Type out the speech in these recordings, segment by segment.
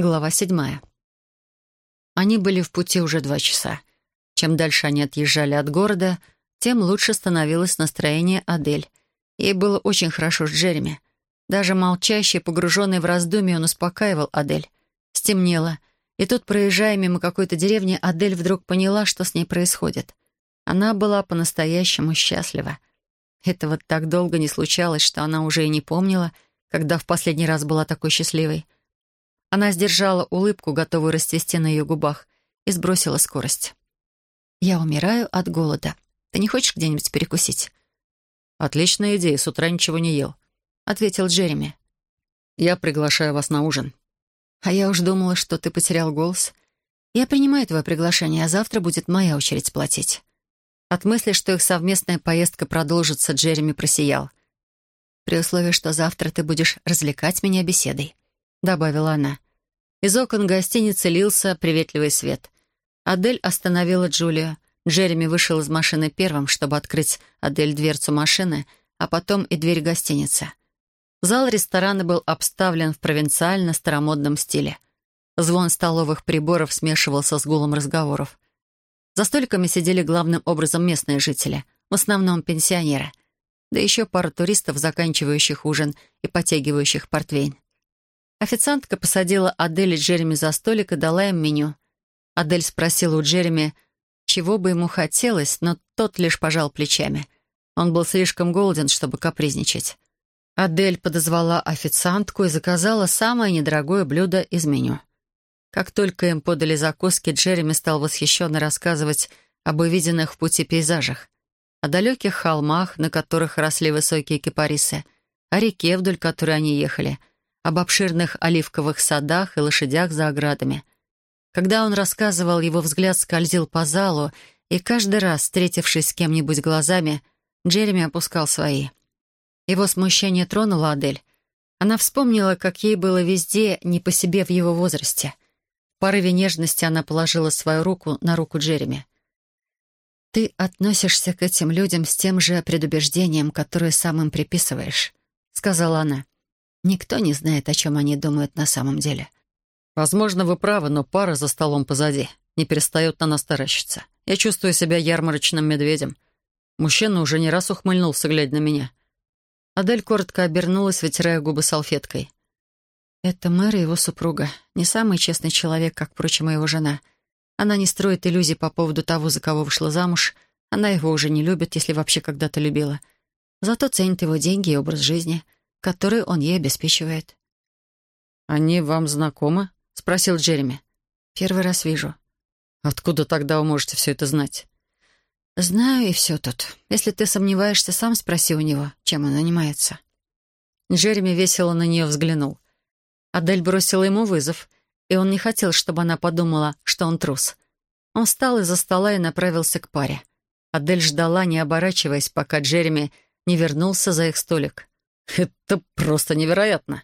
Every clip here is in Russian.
Глава седьмая. Они были в пути уже два часа. Чем дальше они отъезжали от города, тем лучше становилось настроение Адель. Ей было очень хорошо с Джереми. Даже молчащий, погруженный в раздумье, он успокаивал Адель. Стемнело, и тут, проезжая мимо какой-то деревни, Адель вдруг поняла, что с ней происходит. Она была по-настоящему счастлива. Этого так долго не случалось, что она уже и не помнила, когда в последний раз была такой счастливой. Она сдержала улыбку, готовую расцвести на ее губах, и сбросила скорость. «Я умираю от голода. Ты не хочешь где-нибудь перекусить?» «Отличная идея, с утра ничего не ел», — ответил Джереми. «Я приглашаю вас на ужин». «А я уж думала, что ты потерял голос. Я принимаю твое приглашение, а завтра будет моя очередь платить». От мысли, что их совместная поездка продолжится, Джереми просиял. «При условии, что завтра ты будешь развлекать меня беседой», — добавила она. Из окон гостиницы лился приветливый свет. Адель остановила Джулию. Джереми вышел из машины первым, чтобы открыть Адель дверцу машины, а потом и дверь гостиницы. Зал ресторана был обставлен в провинциально-старомодном стиле. Звон столовых приборов смешивался с гулом разговоров. За столиками сидели главным образом местные жители, в основном пенсионеры, да еще пара туристов, заканчивающих ужин и потягивающих портвейн. Официантка посадила Адель и Джереми за столик и дала им меню. Адель спросила у Джереми, чего бы ему хотелось, но тот лишь пожал плечами. Он был слишком голоден, чтобы капризничать. Адель подозвала официантку и заказала самое недорогое блюдо из меню. Как только им подали закуски, Джереми стал восхищенно рассказывать об увиденных в пути пейзажах, о далеких холмах, на которых росли высокие кипарисы, о реке, вдоль которой они ехали — об обширных оливковых садах и лошадях за оградами. Когда он рассказывал, его взгляд скользил по залу, и каждый раз, встретившись с кем-нибудь глазами, Джереми опускал свои. Его смущение тронуло Адель. Она вспомнила, как ей было везде не по себе в его возрасте. В порыве нежности она положила свою руку на руку Джереми. «Ты относишься к этим людям с тем же предубеждением, которое сам им приписываешь», — сказала она. Никто не знает, о чем они думают на самом деле. Возможно, вы правы, но пара за столом позади не перестает на нас таращиться. Я чувствую себя ярмарочным медведем. Мужчина уже не раз ухмыльнулся, глядя на меня. Адель коротко обернулась, вытирая губы салфеткой. «Это мэр и его супруга. Не самый честный человек, как, впрочем, и его жена. Она не строит иллюзий по поводу того, за кого вышла замуж. Она его уже не любит, если вообще когда-то любила. Зато ценит его деньги и образ жизни — который он ей обеспечивает. «Они вам знакомы?» — спросил Джереми. «Первый раз вижу». «Откуда тогда вы можете все это знать?» «Знаю, и все тут. Если ты сомневаешься, сам спроси у него, чем он занимается». Джереми весело на нее взглянул. Адель бросила ему вызов, и он не хотел, чтобы она подумала, что он трус. Он встал из-за стола и направился к паре. Адель ждала, не оборачиваясь, пока Джереми не вернулся за их столик. «Это просто невероятно.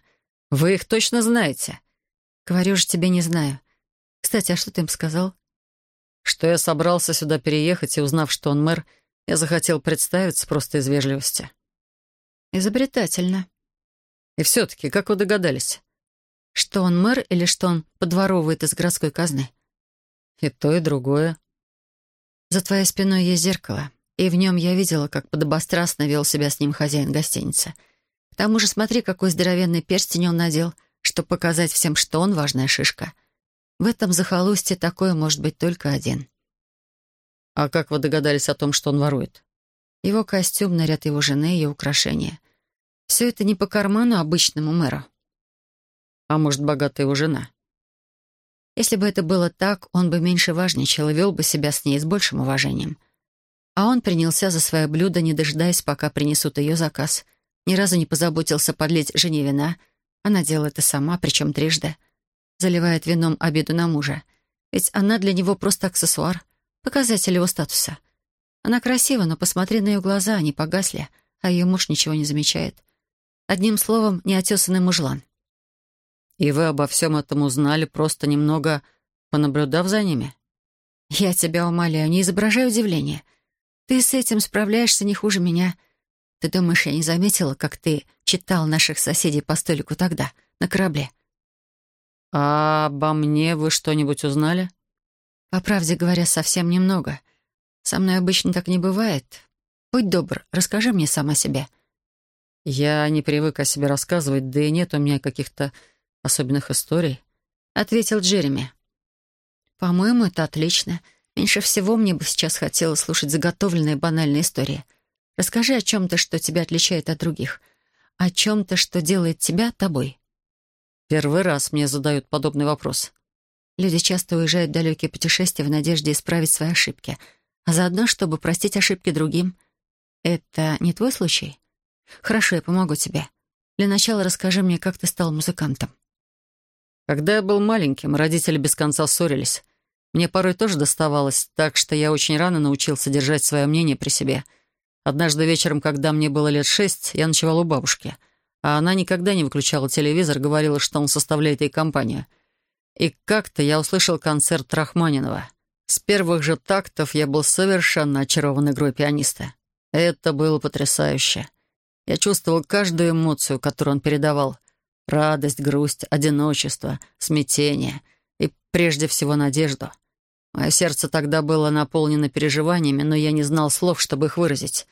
Вы их точно знаете?» «Говорю же, тебе не знаю. Кстати, а что ты им сказал?» «Что я собрался сюда переехать, и, узнав, что он мэр, я захотел представиться просто из вежливости». «Изобретательно». «И все-таки, как вы догадались?» «Что он мэр или что он подворовывает из городской казны?» «И то, и другое». «За твоей спиной есть зеркало, и в нем я видела, как подобострастно вел себя с ним хозяин гостиницы». К тому же смотри, какой здоровенный перстень он надел, чтобы показать всем, что он важная шишка. В этом захолустье такое может быть только один. «А как вы догадались о том, что он ворует?» Его костюм, наряд его жены, ее украшения. Все это не по карману обычному мэру. А может, богатая его жена? Если бы это было так, он бы меньше важничал и вел бы себя с ней с большим уважением. А он принялся за свое блюдо, не дожидаясь, пока принесут ее заказ. Ни разу не позаботился подлить жене вина. Она делала это сама, причем трижды. Заливает вином обиду на мужа. Ведь она для него просто аксессуар, показатель его статуса. Она красива, но посмотри на ее глаза, они погасли, а ее муж ничего не замечает. Одним словом, неотесанный мужлан. «И вы обо всем этом узнали, просто немного понаблюдав за ними?» «Я тебя умоляю, не изображай удивления. Ты с этим справляешься не хуже меня. Ты думаешь, я не заметила, как ты читал наших соседей по столику тогда, на корабле?» «А обо мне вы что-нибудь узнали?» «По правде говоря, совсем немного. Со мной обычно так не бывает. Будь добр, расскажи мне сам о себе». «Я не привык о себе рассказывать, да и нет у меня каких-то особенных историй», — ответил Джереми. «По-моему, это отлично. Меньше всего мне бы сейчас хотелось слушать заготовленные банальные истории. Расскажи о чем-то, что тебя отличает от других. О чем-то, что делает тебя тобой». Первый раз мне задают подобный вопрос. Люди часто уезжают в далекие путешествия в надежде исправить свои ошибки, а заодно, чтобы простить ошибки другим. Это не твой случай? Хорошо, я помогу тебе. Для начала расскажи мне, как ты стал музыкантом. Когда я был маленьким, родители без конца ссорились. Мне порой тоже доставалось, так что я очень рано научился держать свое мнение при себе. Однажды вечером, когда мне было лет шесть, я ночевал у бабушки, а она никогда не выключала телевизор, говорила, что он составляет ей компанию. И как-то я услышал концерт Рахманинова. С первых же тактов я был совершенно очарован игрой пианиста. Это было потрясающе. Я чувствовал каждую эмоцию, которую он передавал. Радость, грусть, одиночество, смятение и, прежде всего, надежду. Мое сердце тогда было наполнено переживаниями, но я не знал слов, чтобы их выразить.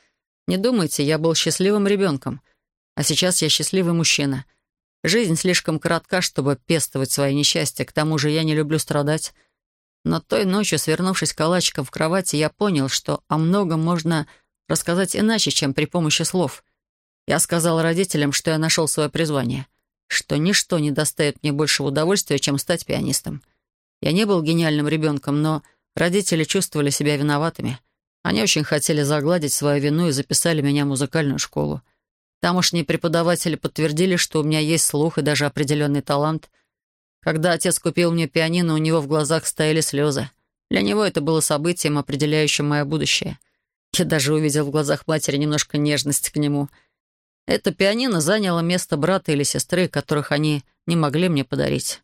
Не думайте, я был счастливым ребенком, а сейчас я счастливый мужчина. Жизнь слишком коротка, чтобы пестовать свои несчастья, к тому же я не люблю страдать. Но той ночью, свернувшись калачиком в кровати, я понял, что о многом можно рассказать иначе, чем при помощи слов. Я сказал родителям, что я нашел свое призвание что ничто не доставит мне большего удовольствия, чем стать пианистом. Я не был гениальным ребенком, но родители чувствовали себя виноватыми. Они очень хотели загладить свою вину и записали меня в музыкальную школу. Тамошние преподаватели подтвердили, что у меня есть слух и даже определенный талант. Когда отец купил мне пианино, у него в глазах стояли слезы. Для него это было событием, определяющим мое будущее. Я даже увидел в глазах матери немножко нежности к нему — это пианино заняло место брата или сестры, которых они не могли мне подарить.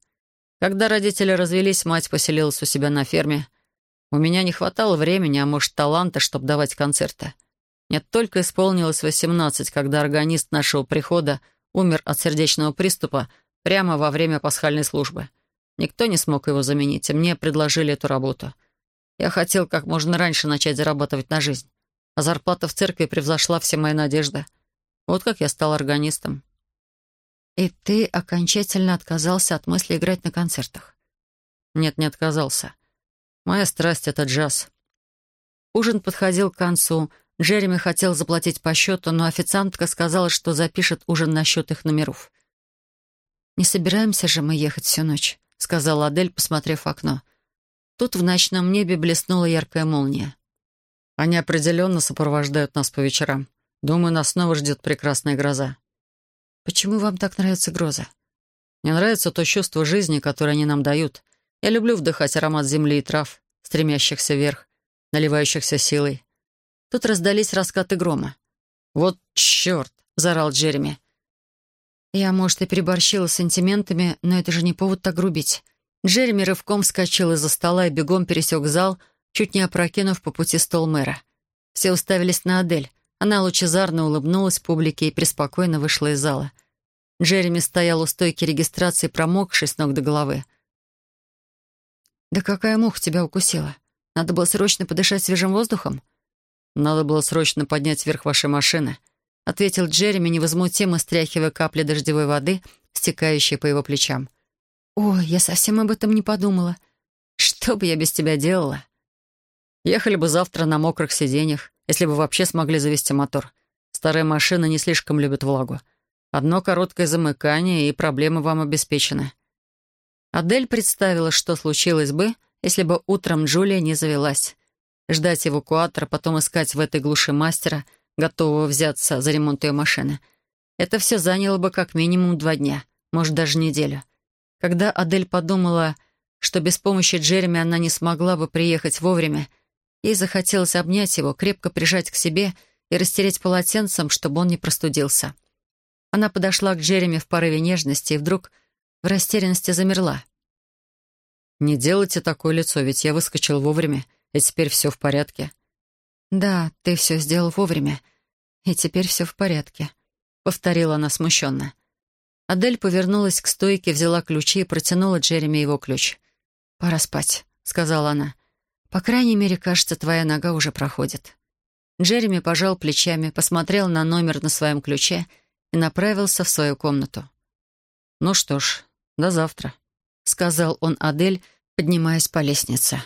Когда родители развелись, мать поселилась у себя на ферме. У меня не хватало времени, а может, таланта, чтобы давать концерты. Мне только исполнилось 18, когда органист нашего прихода умер от сердечного приступа прямо во время пасхальной службы. Никто не смог его заменить, и мне предложили эту работу. Я хотел как можно раньше начать зарабатывать на жизнь. А зарплата в церкви превзошла все мои надежды — вот как я стал органистом. И ты окончательно отказался от мысли играть на концертах? Нет, не отказался. Моя страсть — это джаз. Ужин подходил к концу. Джереми хотел заплатить по счету, но официантка сказала, что запишет ужин на счет их номеров. «Не собираемся же мы ехать всю ночь», — сказала Адель, посмотрев в окно. Тут в ночном небе блеснула яркая молния. «Они определенно сопровождают нас по вечерам. Думаю, нас снова ждет прекрасная гроза. Почему вам так нравится гроза? Мне нравится то чувство жизни, которое они нам дают. Я люблю вдыхать аромат земли и трав, стремящихся вверх, наливающихся силой. Тут раздались раскаты грома. «Вот черт!» — заорал Джереми. Я, может, и переборщила с сантиментами, но это же не повод так грубить. Джереми рывком вскочил из-за стола и бегом пересек зал, чуть не опрокинув по пути стол мэра. Все уставились на Адель. Она лучезарно улыбнулась публике и преспокойно вышла из зала. Джереми стоял у стойки регистрации, промокший с ног до головы. «Да какая муха тебя укусила? Надо было срочно подышать свежим воздухом?» «Надо было срочно поднять вверх вашей машины», — ответил Джереми, невозмутимо стряхивая капли дождевой воды, стекающие по его плечам. «Ой, я совсем об этом не подумала. Что бы я без тебя делала?» «Ехали бы завтра на мокрых сиденьях если бы вообще смогли завести мотор. Старые машины не слишком любят влагу. Одно короткое замыкание, и проблемы вам обеспечены. Адель представила, что случилось бы, если бы утром Джулия не завелась. Ждать эвакуатора, потом искать в этой глуши мастера, готового взяться за ремонт ее машины. Это все заняло бы как минимум два дня, может, даже неделю. Когда Адель подумала, что без помощи Джереми она не смогла бы приехать вовремя, Ей захотелось обнять его, крепко прижать к себе и растереть полотенцем, чтобы он не простудился. Она подошла к Джереми в порыве нежности и вдруг в растерянности замерла. «Не делайте такое лицо, ведь я выскочил вовремя, и теперь все в порядке». «Да, ты все сделал вовремя, и теперь все в порядке», — повторила она смущенно. Адель повернулась к стойке, взяла ключи и протянула Джереми его ключ. «Пора спать», — сказала она. «По крайней мере, кажется, твоя нога уже проходит». Джереми пожал плечами, посмотрел на номер на своем ключе и направился в свою комнату. «Ну что ж, до завтра», — сказал он Адель, поднимаясь по лестнице.